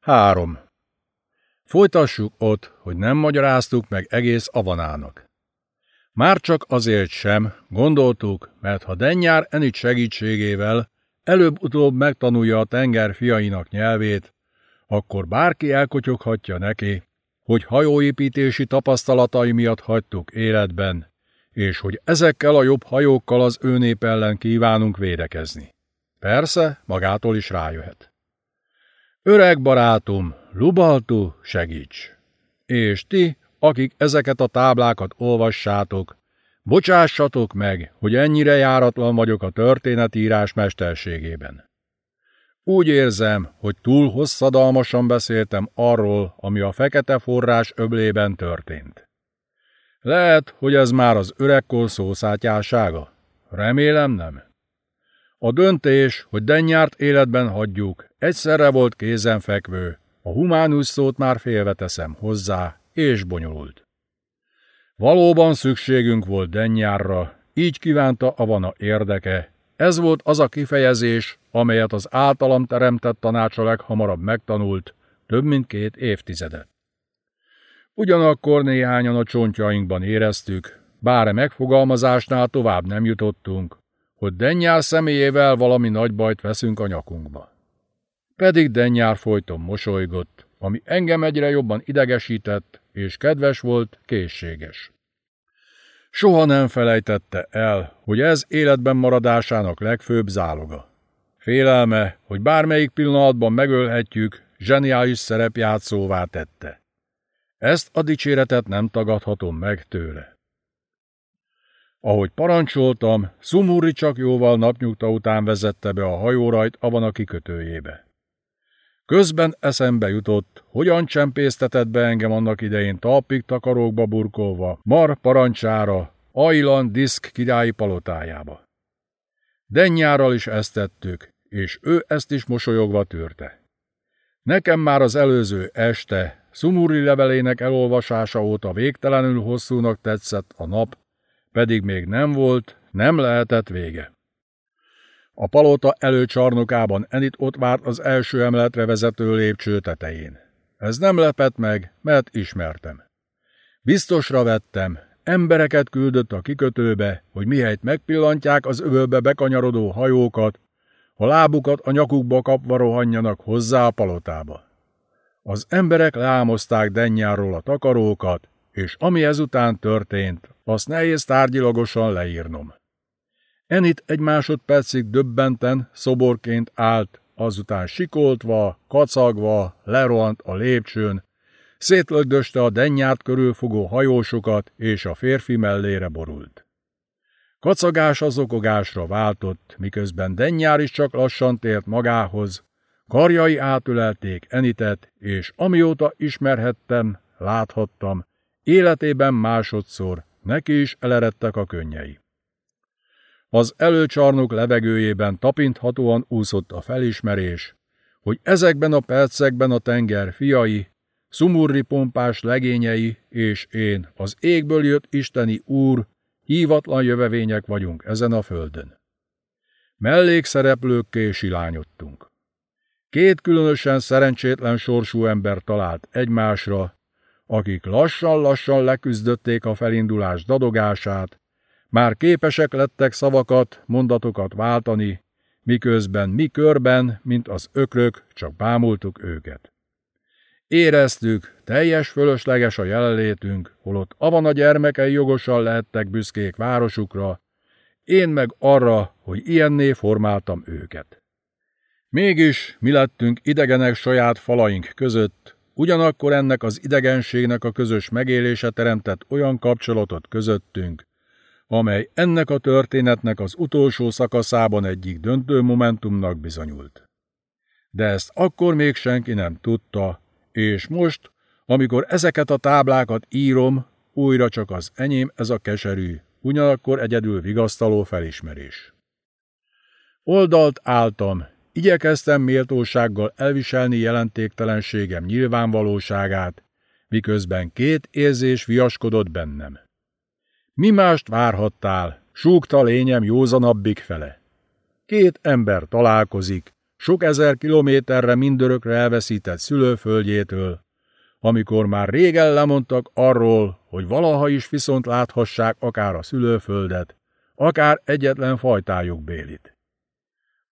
Három. Folytassuk ott, hogy nem magyaráztuk meg egész avanának. Már csak azért sem, gondoltuk, mert ha Dennyár Enit segítségével előbb-utóbb megtanulja a tenger fiainak nyelvét, akkor bárki elkotyoghatja neki, hogy hajóépítési tapasztalatai miatt hagytuk életben, és hogy ezekkel a jobb hajókkal az ő nép ellen kívánunk védekezni. Persze, magától is rájöhet. Öreg barátom, Lubaltu, segíts! És ti, akik ezeket a táblákat olvassátok, bocsássatok meg, hogy ennyire járatlan vagyok a történetírás mesterségében. Úgy érzem, hogy túl hosszadalmasan beszéltem arról, ami a fekete forrás öblében történt. Lehet, hogy ez már az öregkor szószátyásága. Remélem nem. A döntés, hogy Dennyárt életben hagyjuk, egyszerre volt kézenfekvő, a humánus szót már félveteszem hozzá, és bonyolult. Valóban szükségünk volt Dennyárra, így kívánta Avana érdeke, ez volt az a kifejezés, amelyet az általam teremtett tanács a leghamarabb megtanult, több mint két évtizedet. Ugyanakkor néhányan a csontjainkban éreztük, bár a megfogalmazásnál tovább nem jutottunk, hogy Dennyár személyével valami nagy bajt veszünk a nyakunkba. Pedig Dennyár folyton mosolygott, ami engem egyre jobban idegesített, és kedves volt, készséges. Soha nem felejtette el, hogy ez életben maradásának legfőbb záloga. Félelme, hogy bármelyik pillanatban megölhetjük, zseniális szerepjátszóvá tette. Ezt a dicséretet nem tagadhatom meg tőle. Ahogy parancsoltam, Szumuri csak jóval napnyugta után vezette be a hajórajt a kikötőjébe. Közben eszembe jutott, hogyan csempésztetett be engem annak idején talpig takarókba burkolva, Mar parancsára, Ailan diszk királyi palotájába. Dennyárral is ezt tettük, és ő ezt is mosolyogva tűrte. Nekem már az előző este, Szumuri levelének elolvasása óta végtelenül hosszúnak tetszett a nap, pedig még nem volt, nem lehetett vége. A palota előcsarnokában Enit ott várt az első emeletre vezető lépcső tetején. Ez nem lepett meg, mert ismertem. Biztosra vettem, embereket küldött a kikötőbe, hogy mihelyt megpillantják az öbölbe bekanyarodó hajókat, a lábukat a nyakukba kapva rohanjanak hozzá a palotába. Az emberek leámozták Dennyáról a takarókat, és ami ezután történt, azt nehéz tárgyilagosan leírnom. Enit egy másodpercig döbbenten, szoborként állt, azután sikoltva, kacagva, lerohant a lépcsőn, szétlögdöste a dennyát körülfogó hajósokat, és a férfi mellére borult. Kacagás az okogásra váltott, miközben dennyár is csak lassan tért magához, karjai átölelték Enitet, és amióta ismerhettem, láthattam, életében másodszor neki is eleredtek a könnyei. Az előcsarnok levegőjében tapinthatóan úszott a felismerés, hogy ezekben a percekben a tenger fiai, szumurri pompás legényei és én, az égből jött isteni úr, hívatlan jövevények vagyunk ezen a földön. Mellékszereplőkké silányodtunk. Két különösen szerencsétlen sorsú ember talált egymásra, akik lassan-lassan leküzdötték a felindulás dadogását, már képesek lettek szavakat, mondatokat váltani, miközben mi körben, mint az ökrök, csak bámultuk őket. Éreztük, teljes fölösleges a jelenlétünk, holott Avana gyermekei jogosan lehettek büszkék városukra, én meg arra, hogy ilyenné formáltam őket. Mégis mi lettünk idegenek saját falaink között, ugyanakkor ennek az idegenségnek a közös megélése teremtett olyan kapcsolatot közöttünk, amely ennek a történetnek az utolsó szakaszában egyik döntő momentumnak bizonyult. De ezt akkor még senki nem tudta, és most, amikor ezeket a táblákat írom, újra csak az enyém ez a keserű, ugyanakkor egyedül vigasztaló felismerés. Oldalt álltam, igyekeztem méltósággal elviselni jelentéktelenségem nyilvánvalóságát, miközben két érzés viaskodott bennem. Mi mást várhattál? Súgta lényem józanabbik fele. Két ember találkozik, sok ezer kilométerre mindörökre elveszített szülőföldjétől, amikor már régen lemondtak arról, hogy valaha is viszont láthassák akár a szülőföldet, akár egyetlen fajtájuk bélit.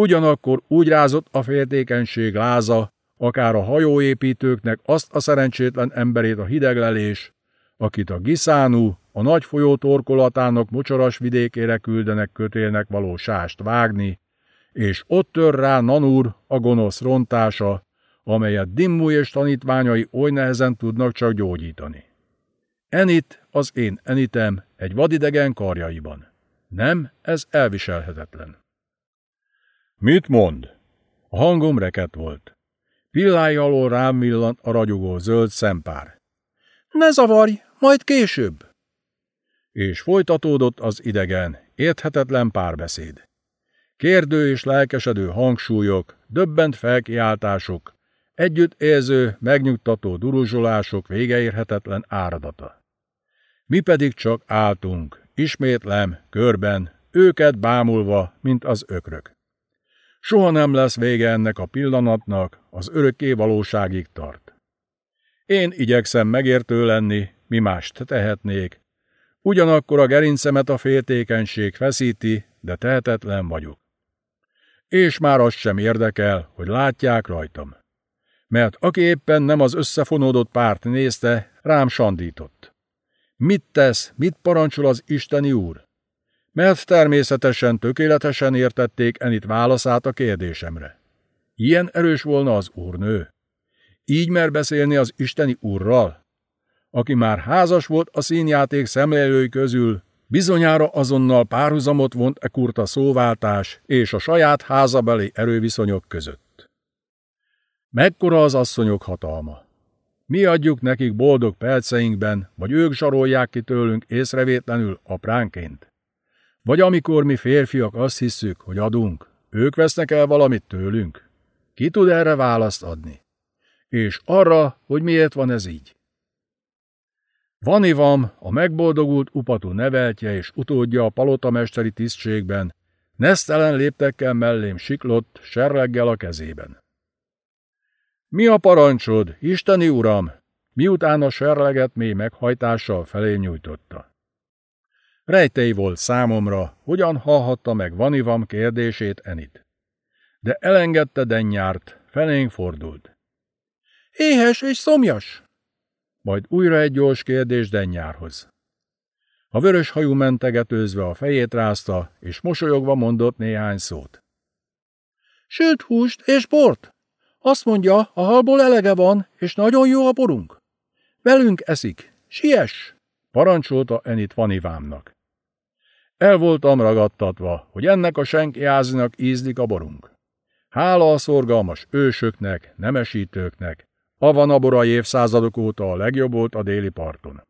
Ugyanakkor úgy rázott a féltékenység láza, akár a hajóépítőknek azt a szerencsétlen emberét a hideglelés, akit a Giszánú, a nagy folyó torkolatának mocsaras vidékére küldenek kötélnek való sást vágni, és ott tör rá Nanur, a gonosz rontása, amelyet Dimmu és tanítványai oly nehezen tudnak csak gyógyítani. Enit, az én enitem, egy vadidegen karjaiban. Nem, ez elviselhetetlen. Mit mond? A hangom reket volt. Pillái alól rám villant a ragyogó zöld szempár. Ne zavarj, majd később! És folytatódott az idegen, érthetetlen párbeszéd. Kérdő és lelkesedő hangsúlyok, döbbent felkiáltások, együtt érző, megnyugtató duruzsolások végeérhetetlen áradata. Mi pedig csak álltunk, ismétlem, körben, őket bámulva, mint az ökrök. Soha nem lesz vége ennek a pillanatnak, az örökké valóságig tart. Én igyekszem megértő lenni, mi mást tehetnék. Ugyanakkor a gerincemet a féltékenység feszíti, de tehetetlen vagyok. És már az sem érdekel, hogy látják rajtam. Mert aki éppen nem az összefonódott párt nézte, rám sandított. Mit tesz, mit parancsol az Isteni úr? Mert természetesen tökéletesen értették Enit válaszát a kérdésemre. Ilyen erős volna az úrnő? Így mer beszélni az isteni úrral? Aki már házas volt a színjáték szemlélői közül, bizonyára azonnal párhuzamot vont e kurta szóváltás és a saját házabeli erőviszonyok között. Mekkora az asszonyok hatalma? Mi adjuk nekik boldog perceinkben, vagy ők zsarolják ki tőlünk észrevétlenül apránként? Vagy amikor mi férfiak azt hisszük, hogy adunk, ők vesznek el valamit tőlünk? Ki tud erre választ adni? És arra, hogy miért van ez így? Vanivam, a megboldogult upatú neveltje és utódja a palotamesteri tisztségben, nesztelen léptekkel mellém siklott, serleggel a kezében. Mi a parancsod, isteni uram? Miután a serleget mély meghajtással felé nyújtotta. Rejtei volt számomra, hogyan hallhatta meg Vanivam kérdését Enit. De elengedte Dennyárt, felénk fordult. Éhes és szomjas? Majd újra egy gyors kérdés Dennyárhoz. A vörös hajú mentegetőzve a fejét rázta, és mosolyogva mondott néhány szót. Sült húst és bort. Azt mondja, a halból elege van, és nagyon jó a borunk. Velünk eszik. Siess! parancsolta Enit Vanivámnak. El voltam ragadtatva, hogy ennek a senki ázinak ízlik a borunk. Hála a szorgalmas ősöknek, nemesítőknek, Avanabora évszázadok óta a legjobb volt a déli parton.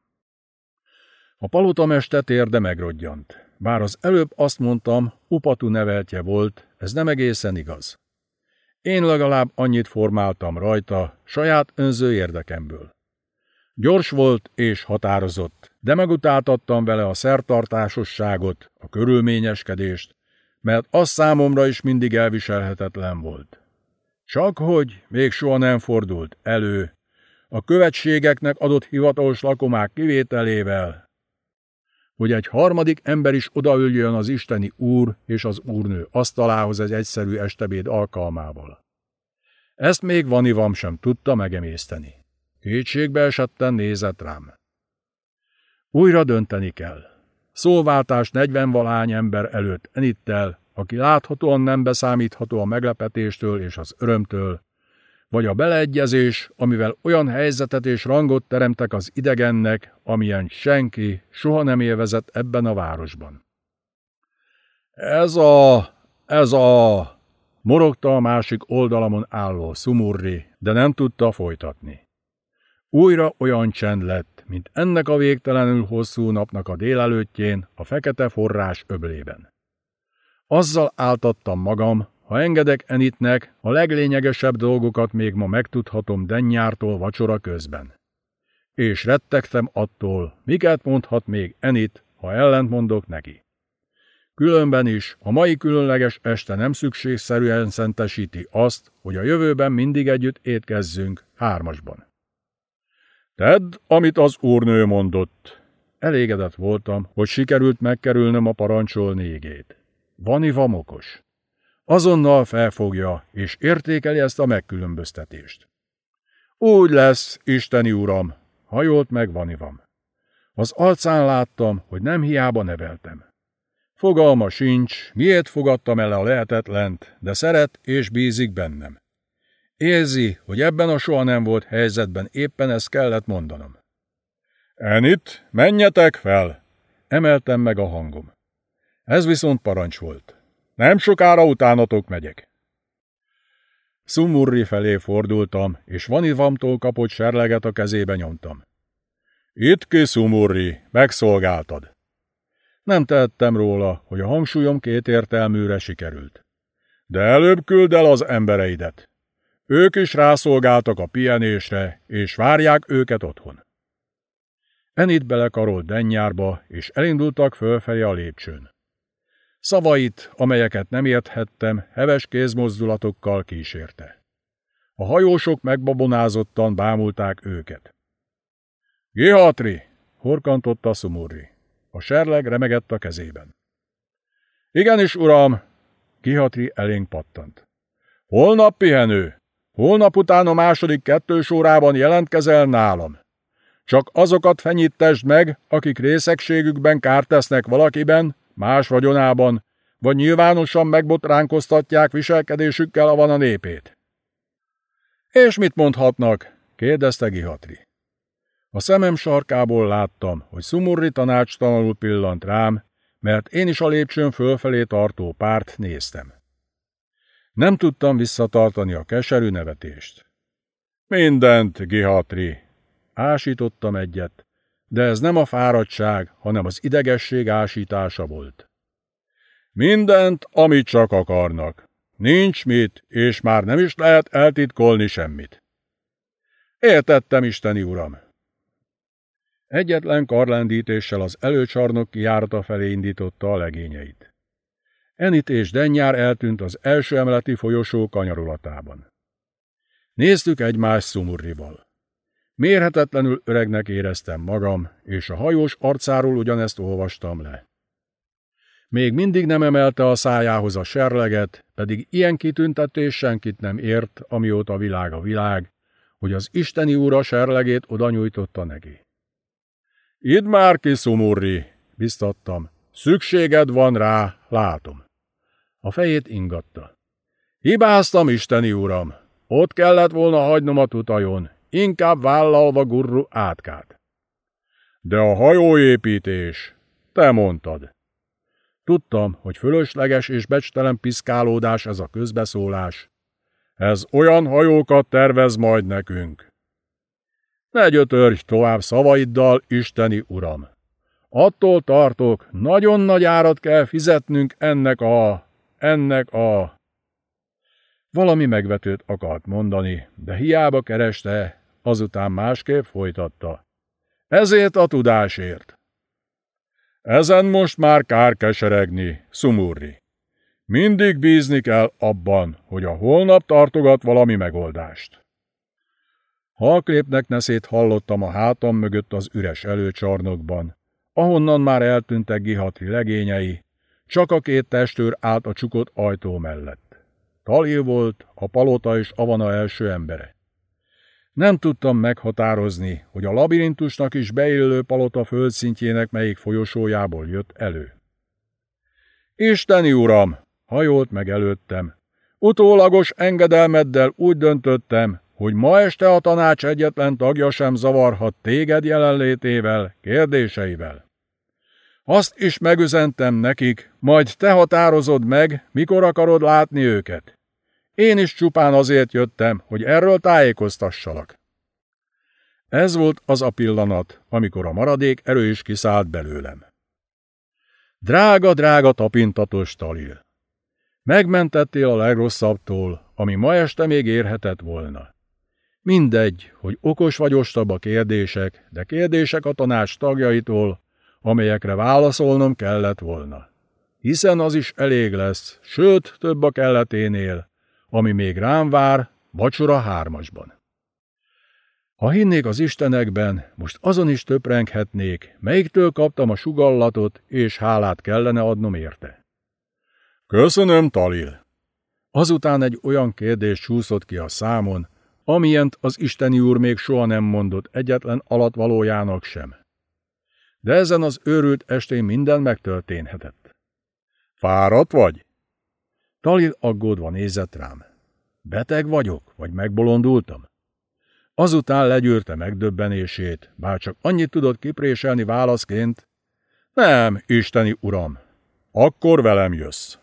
A palotameste térde megrodjant. Bár az előbb azt mondtam, Upatu neveltje volt, ez nem egészen igaz. Én legalább annyit formáltam rajta, saját önző érdekemből. Gyors volt és határozott, de megutáltattam vele a szertartásosságot, a körülményeskedést, mert az számomra is mindig elviselhetetlen volt. Csak hogy még soha nem fordult elő, a követségeknek adott hivatalos lakomák kivételével, hogy egy harmadik ember is odaüljön az isteni úr és az úrnő asztalához egy egyszerű estebéd alkalmával. Ezt még Vanivam sem tudta megemészteni. Kétségbe esetten nézett rám. Újra dönteni kell. Szóváltás negyvenvalány ember előtt Enittel, aki láthatóan nem beszámítható a meglepetéstől és az örömtől, vagy a beleegyezés, amivel olyan helyzetet és rangot teremtek az idegennek, amilyen senki soha nem élvezett ebben a városban. Ez a... ez a... morogta a másik oldalamon álló Sumurri, de nem tudta folytatni. Újra olyan csend lett, mint ennek a végtelenül hosszú napnak a délelőttjén a fekete forrás öblében. Azzal áltattam magam, ha engedek Enitnek, a leglényegesebb dolgokat még ma megtudhatom Dennyártól vacsora közben. És rettegtem attól, miket mondhat még Enit, ha ellent mondok neki. Különben is a mai különleges este nem szükségszerűen szentesíti azt, hogy a jövőben mindig együtt étkezzünk hármasban. Tedd, amit az úrnő mondott. Elégedett voltam, hogy sikerült megkerülnöm a parancsol négét. Vani vamokos. Azonnal felfogja, és értékeli ezt a megkülönböztetést. Úgy lesz, Isteni Uram, hajolt meg Vanivam. Az arcán láttam, hogy nem hiába neveltem. Fogalma sincs, miért fogadtam el a lehetetlent, de szeret és bízik bennem. Érzi, hogy ebben a soha nem volt helyzetben éppen ezt kellett mondanom. Enit, menjetek fel! Emeltem meg a hangom. Ez viszont parancs volt. Nem sokára utánatok megyek. Szumurri felé fordultam, és Vanivamtól kapott serleget a kezébe nyomtam. Itt ki, Szumurri, megszolgáltad. Nem tehettem róla, hogy a hangsúlyom kétértelműre sikerült. De előbb küld el az embereidet. Ők is rászolgáltak a pihenésre, és várják őket otthon. Enit belekarolt dennyárba, és elindultak fölfelé a lépcsőn. Szavait, amelyeket nem érthettem, heves kézmozdulatokkal kísérte. A hajósok megbabonázottan bámulták őket. Gihatri! horkantotta Szumurri. A serleg remegett a kezében. Igenis, uram! Gihatri elénk pattant. Holnap pihenő! Holnap után a második kettős órában jelentkezel nálam. Csak azokat fenyítesd meg, akik részegségükben kárt tesznek valakiben, más vagyonában, vagy nyilvánosan megbotránkoztatják viselkedésükkel a van a népét. És mit mondhatnak? kérdezte Gihatri. A szemem sarkából láttam, hogy Szumurri tanácstalanul pillant rám, mert én is a lépcsőn fölfelé tartó párt néztem. Nem tudtam visszatartani a keserű nevetést. Mindent, Gihatri! Ásítottam egyet, de ez nem a fáradtság, hanem az idegesség ásítása volt. Mindent, amit csak akarnak. Nincs mit, és már nem is lehet eltitkolni semmit. Értettem, Isteni Uram! Egyetlen karlendítéssel az előcsarnok kijárata felé indította a legényeit. Enit és Dennyár eltűnt az első emeleti folyosó kanyarulatában. Néztük egymás szumurrival. Mérhetetlenül öregnek éreztem magam, és a hajós arcáról ugyanezt olvastam le. Még mindig nem emelte a szájához a serleget, pedig ilyen kitüntetés senkit nem ért, amióta világ a világ, hogy az isteni úr a serlegét oda nyújtotta neki. Idd már ki, Szumurri, biztattam. Szükséged van rá, látom. A fejét ingatta. Hibáztam, isteni uram. Ott kellett volna hagynom a tutajon, inkább vállalva gurru átkát. De a hajóépítés, te mondtad. Tudtam, hogy fölösleges és becstelen piszkálódás ez a közbeszólás. Ez olyan hajókat tervez majd nekünk. Ne gyötörj tovább szavaiddal, Isteni Uram! Attól tartok, nagyon nagy árat kell fizetnünk ennek a... ennek a... Valami megvetőt akart mondani, de hiába kereste, azután másképp folytatta. Ezért a tudásért. Ezen most már kár keseregni, szumurri. Mindig bízni kell abban, hogy a holnap tartogat valami megoldást. Halklépnek neszét hallottam a hátam mögött az üres előcsarnokban, ahonnan már eltűntek Gihatri legényei, csak a két testőr állt a csukott ajtó mellett. Talil volt, a palota és Avana első embere. Nem tudtam meghatározni, hogy a labirintusnak is beillő palota földszintjének melyik folyosójából jött elő. Isteni uram, hajolt meg előttem. Utólagos engedelmeddel úgy döntöttem, hogy ma este a tanács egyetlen tagja sem zavarhat téged jelenlétével, kérdéseivel. Azt is megüzentem nekik, majd te határozod meg, mikor akarod látni őket. Én is csupán azért jöttem, hogy erről tájékoztassalak. Ez volt az a pillanat, amikor a maradék erő is kiszállt belőlem. Drága, drága tapintatos Talil! Megmentettél a legrosszabbtól, ami ma este még érhetett volna. Mindegy, hogy okos vagy ostoba kérdések, de kérdések a tanács tagjaitól, amelyekre válaszolnom kellett volna. hiszen az is elég lesz, sőt, több a kelleténél, ami még rám vár, vacsora hármasban. Ha hinnék az istenekben, most azon is töprenghetnék, melyiktől kaptam a sugallatot, és hálát kellene adnom érte. Köszönöm, Talil. Azután egy olyan kérdés csúszott ki a számon, amilyent az Isteni úr még soha nem mondott egyetlen alatvalójának sem. De ezen az őrült estén minden megtörténhetett. Fáradt vagy? Talil aggódva nézett rám. Beteg vagyok, vagy megbolondultam? Azután legyűrte megdöbbenését, bár csak annyit tudott kipréselni válaszként. Nem, isteni uram, akkor velem jössz.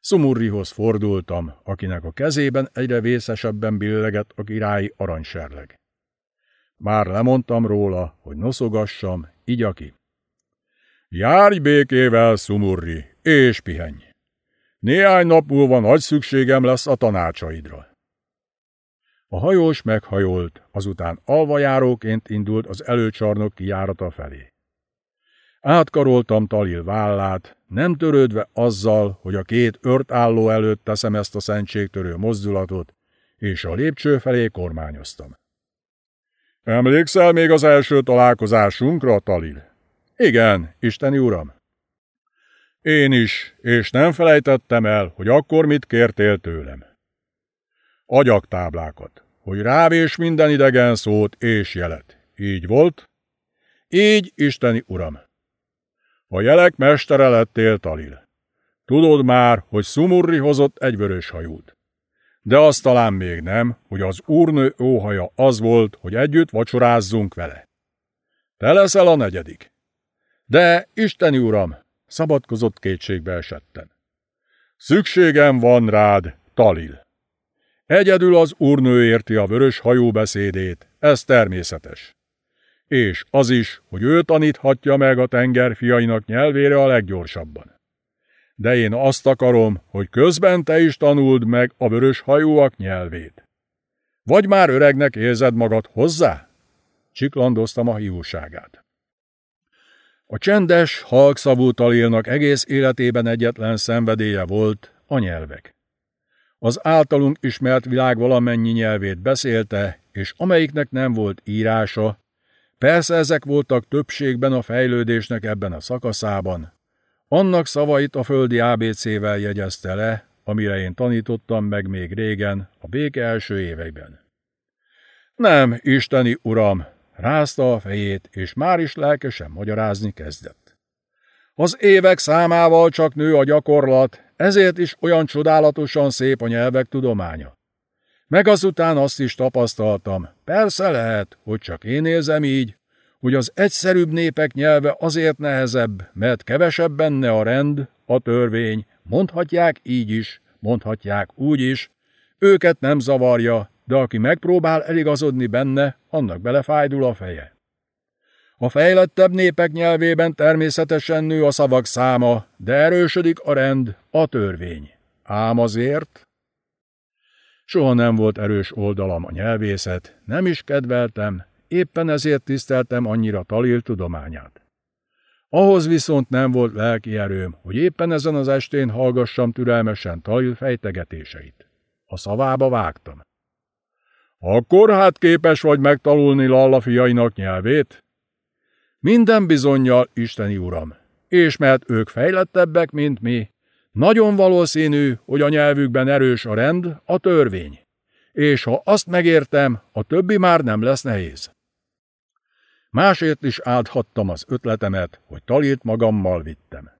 Szumurrihoz fordultam, akinek a kezében egyre vészesebben billegett a királyi aranyserleg. Már lemondtam róla, hogy noszogassam, így aki. Járj békével, Szumurri, és pihenj! Néhány nap múlva nagy szükségem lesz a tanácsaidra. A hajós meghajolt, azután alvajáróként indult az előcsarnok kijárata felé. Átkaroltam Talil vállát, nem törődve azzal, hogy a két ört álló előtt teszem ezt a szentségtörő mozdulatot, és a lépcső felé kormányoztam. Emlékszel még az első találkozásunkra, Talil? Igen, isteni uram. Én is, és nem felejtettem el, hogy akkor mit kértél tőlem. Agyaktáblákat, hogy rávés minden idegen szót és jelet. Így volt? Így, isteni uram. A jelek mestere lettél, Talil. Tudod már, hogy Szumurri hozott egy vörös hajút. De azt talán még nem, hogy az úrnő óhaja az volt, hogy együtt vacsorázzunk vele. Te leszel a negyedik. De, isteni uram, szabadkozott kétségbe esetten. Szükségem van rád, Talil. Egyedül az úrnő érti a vörös hajú beszédét, ez természetes. És az is, hogy ő taníthatja meg a tengerfiainak nyelvére a leggyorsabban. De én azt akarom, hogy közben te is tanuld meg a vörös hajúak nyelvét. Vagy már öregnek érzed magad hozzá? Csiklandoztam a hiúságát. A csendes, halkszavú talélnak egész életében egyetlen szenvedélye volt a nyelvek. Az általunk ismert világ valamennyi nyelvét beszélte, és amelyiknek nem volt írása, persze ezek voltak többségben a fejlődésnek ebben a szakaszában, annak szavait a földi ABC-vel jegyezte le, amire én tanítottam meg még régen, a béke első éveiben. Nem, isteni uram, rázta a fejét, és már is lelkesen magyarázni kezdett. Az évek számával csak nő a gyakorlat, ezért is olyan csodálatosan szép a nyelvek tudománya. Meg azután azt is tapasztaltam, persze lehet, hogy csak én érzem így, hogy az egyszerűbb népek nyelve azért nehezebb, mert kevesebb benne a rend, a törvény, mondhatják így is, mondhatják úgy is, őket nem zavarja, de aki megpróbál eligazodni benne, annak belefájdul a feje. A fejlettebb népek nyelvében természetesen nő a szavak száma, de erősödik a rend, a törvény. Ám azért... Soha nem volt erős oldalam a nyelvészet, nem is kedveltem, éppen ezért tiszteltem annyira Talil tudományát. Ahhoz viszont nem volt lelki erőm, hogy éppen ezen az estén hallgassam türelmesen Talil fejtegetéseit. A szavába vágtam. Akkor hát képes vagy megtanulni Lalla fiainak nyelvét? Minden bizonyal, Isteni Uram, és mert ők fejlettebbek, mint mi, nagyon valószínű, hogy a nyelvükben erős a rend, a törvény. És ha azt megértem, a többi már nem lesz nehéz. Másért is áldhattam az ötletemet, hogy talit magammal vittem.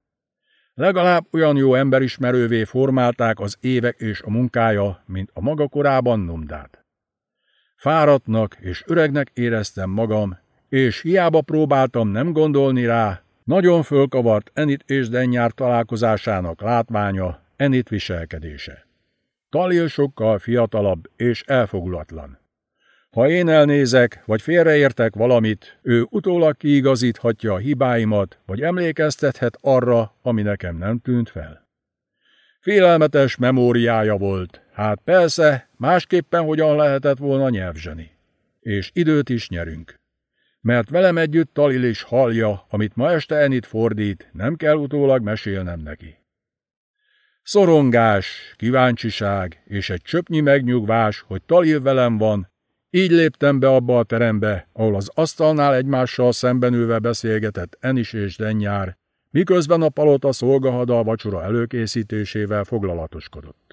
Legalább olyan jó emberismerővé formálták az évek és a munkája, mint a maga korában Numdát. Fáradtnak és öregnek éreztem magam, és hiába próbáltam nem gondolni rá, nagyon fölkavart Enit és Dennyár találkozásának látványa, Enit viselkedése. Talil sokkal fiatalabb és elfogulatlan. Ha én elnézek, vagy félreértek valamit, ő utólag kiigazíthatja a hibáimat, vagy emlékeztethet arra, ami nekem nem tűnt fel. Félelmetes memóriája volt, hát persze, másképpen hogyan lehetett volna nyelvzseni. És időt is nyerünk. mert velem együtt Talil is hallja, amit ma este Enit fordít, nem kell utólag mesélnem neki. Szorongás, kíváncsiság és egy csöpnyi megnyugvás, hogy Talil velem van, így léptem be abba a terembe, ahol az asztalnál egymással szembenülve beszélgetett Enis és Dennyár, miközben a palota szolgahada a vacsora előkészítésével foglalatoskodott.